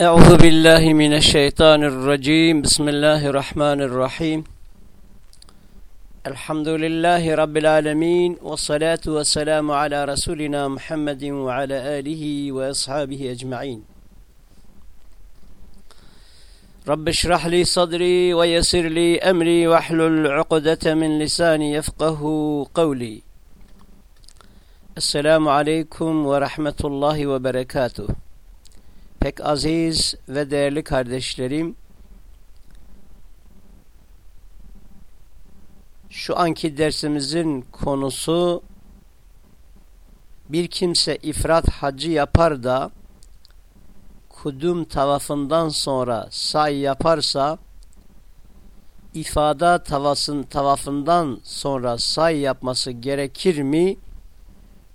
أعوذ بالله من الشيطان الرجيم. بسم الله الرحمن الرحيم. الحمد لله رب العالمين والصلاة والسلام على رسولنا محمد وعلى آله وأصحابه أجمعين. رب اشرح لي صدري ويسر لي أمري واحلل عقدة من لساني يفقه قولي. السلام عليكم ورحمة الله وبركاته. Pek aziz ve değerli kardeşlerim, şu anki dersimizin konusu bir kimse ifrat hacı yapar da kudum tavafından sonra say yaparsa ifada tavasın tavafından sonra say yapması gerekir mi?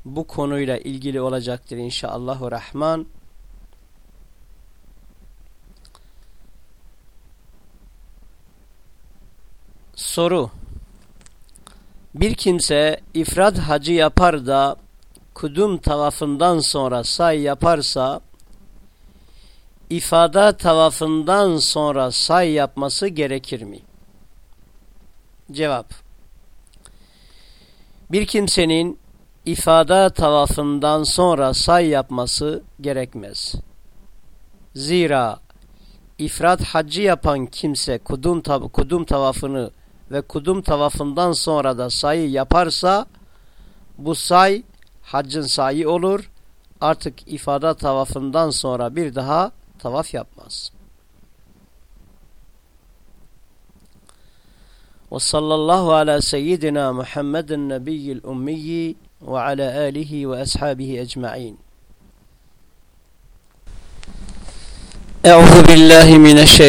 Bu konuyla ilgili olacaktır inşallahü rahman. Soru Bir kimse ifrad hacı yapar da kudum tavafından sonra say yaparsa ifada tavafından sonra say yapması gerekir mi? Cevap Bir kimsenin ifada tavafından sonra say yapması gerekmez. Zira ifrat haccı yapan kimse kudum, tav kudum tavafını ve kudum tavafından sonra da sayı yaparsa bu say haccın sayı olur. Artık ifada tavafından sonra bir daha tavaf yapmaz. Ve sallallahu ala seyyidina Muhammedin nebiyyil ummiyi ve ala alihi ve ashabihi ecma'in. Euzu billahi mineşşeytanirracim.